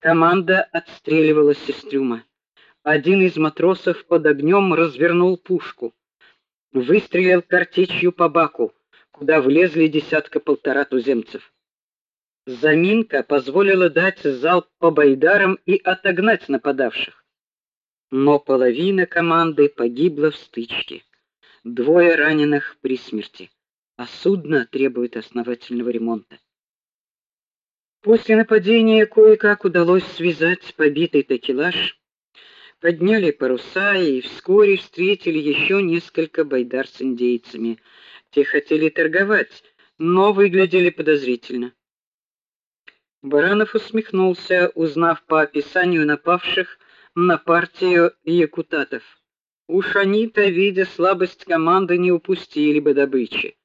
Команда отстреливалась из трюма. Один из матросов под огнем развернул пушку, выстрелил картечью по баку, куда влезли десятка-полтора туземцев. Заминка позволила дать залп по байдарам и отогнать нападавших. Но половина команды погибла в стычке. Двое раненых при смерти, а судно требует основательного ремонта. После нападения кое-как удалось связать побитый такелаж, подняли паруса и вскоре встретили еще несколько байдар с индейцами. Те хотели торговать, но выглядели подозрительно. Баранов усмехнулся, узнав по описанию напавших на партию якутатов. Уж они-то, видя слабость команды, не упустили бы добычи.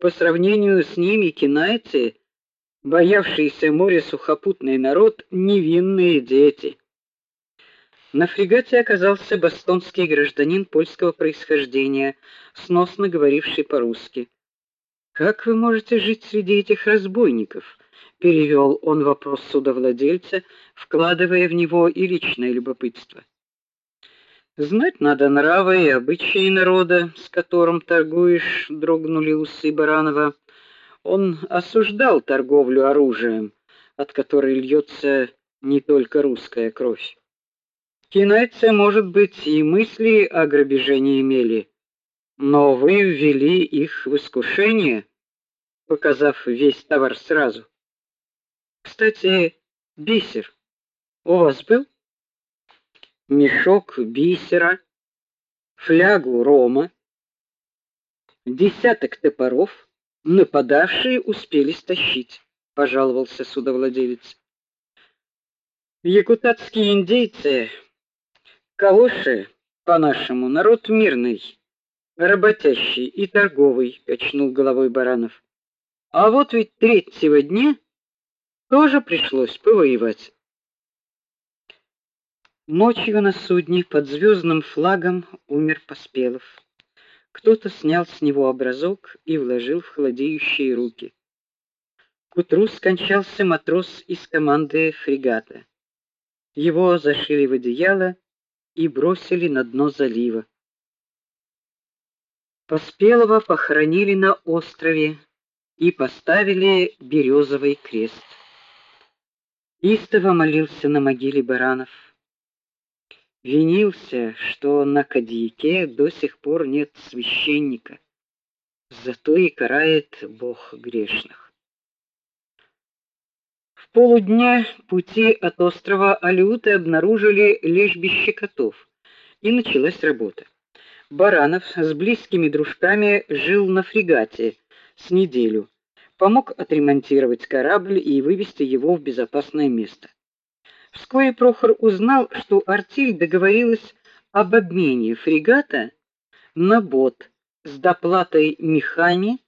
По сравнению с ними кинайцы, боявшиеся моря сухопутный народ, невинные дети. На фрегате оказался бостонский гражданин польского происхождения, сносно говоривший по-русски. Как вы можете жить среди этих разбойников? перевел он вопрос судовладельца, вкладывая в него и личное любопытство. Знать надо нравы и обычаи народа, с которым торгуешь, дрогнули усы Баранова. Он осуждал торговлю оружием, от которой льется не только русская кровь. Кинайцы, может быть, и мысли о грабеже не имели, но вы ввели их в искушение, показав весь товар сразу. Кстати, бисер у вас был? Мешок бисера, флягу рома, десяток топоров нападавшие успели стащить, пожаловался судовладелец. Якутские индейцы, калоши, по-нашему, народ мирный, работящий и торговый, качнул головой Баранов. А вот ведь третьего дня тоже пришлось повоевать. Ночью на судне под звездным флагом умер Поспелов. Кто-то снял с него образок и вложил в холодеющие руки. К утру скончался матрос из команды фрегата. Его зашили в одеяло и бросили на дно залива. Поспелого похоронили на острове и поставили березовый крест. Истово молился на могиле Баранов. Винился, что на Кадьяке до сих пор нет священника. Зато и карает Бог грешных. В полудня пути от острова Алюты обнаружили лежбище котов, и началась работа. Баранов с близкими дружками жил на фрегате с неделю помог отремонтировать корабль и вывести его в безопасное место. Вскоре Прохор узнал, что Артиль договорилась об обмене фрегата на бот с доплатой мехами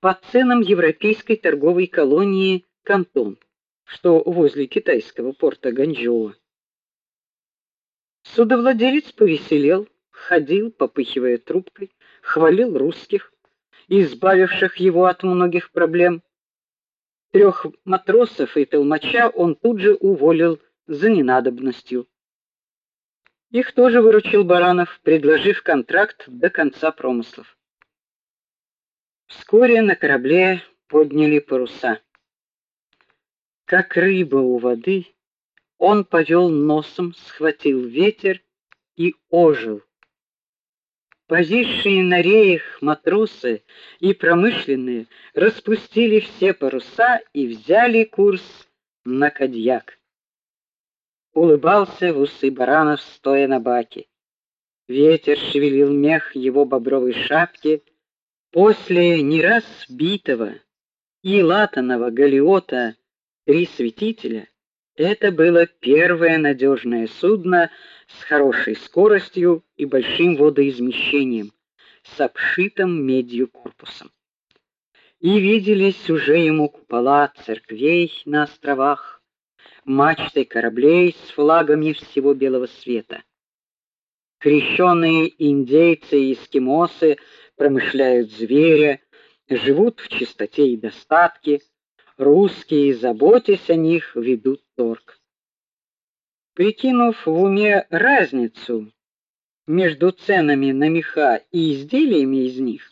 по ценам европейской торговой колонии Кантон, что возле китайского порта Ганчжоу. Судовладелец повеселел, ходил, попыхивая трубкой, хвалил русских, избавивших его от многих проблем. Трех матросов и толмача он тут же уволил за ненадобностью. Их тоже выручил Баранов, предложив контракт до конца промыслов. Вскоре на корабле подняли паруса. Как рыба у воды, он повел носом, схватил ветер и ожил. Повисшие на реях матросы и промышленные распустили все паруса и взяли курс на Кадьяк. Улыбался в усы Баранов, стоя на баке. Ветер шевелил мех его бобровой шапки. После не раз битого и латаного галеота «Три светителя» это было первое надежное судно, с хорошей скоростью и большим водоизмещением, с обшитым медью корпусом. И виделись уже ему купола церквей на островах, мачты кораблей с флагами всего белого света. Крещенные индейцы и эскимосы промышляют зверя, живут в чистоте и достатке, русские, заботясь о них, ведут торг. Прикинув в уме разницу между ценами на меха и изделиями из них,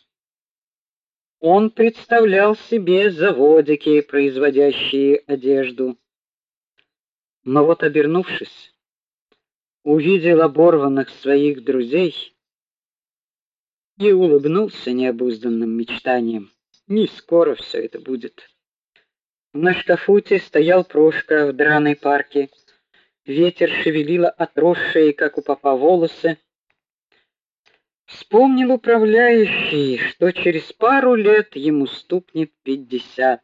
он представлял себе заводики, производящие одежду. Но вот обернувшись, увидел оборванных своих друзей и улыбнулся необузданным мечтаниям. Не скоро все это будет. На шкафуте стоял Прошка в драной парке. Ветер шевелило отросшие, как у папа, волосы. Вспомнил управляющий, что через пару лет ему стукнет пятьдесят.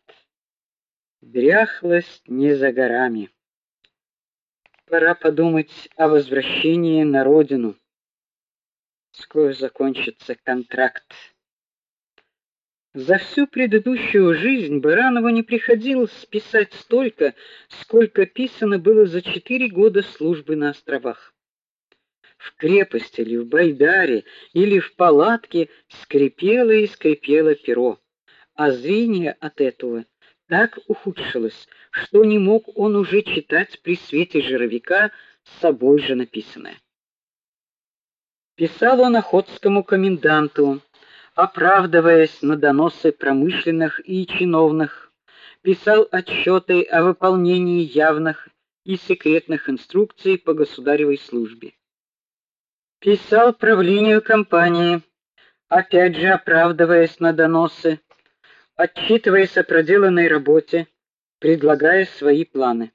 Дряхлость не за горами. Пора подумать о возвращении на родину. Скоро закончится контракт. За всю предыдущую жизнь Баранову не приходилось писать столько, сколько писано было за четыре года службы на островах. В крепости или в байдаре или в палатке скрипело и скрипело перо, а зрение от этого так ухудшилось, что не мог он уже читать при свете жировика с собой же написанное. Писал он охотскому коменданту, оправдываясь на доносы промышленных и чиновных, писал отчеты о выполнении явных и секретных инструкций по государевой службе. Писал правлению компании, опять же оправдываясь на доносы, отчитываясь о проделанной работе, предлагая свои планы.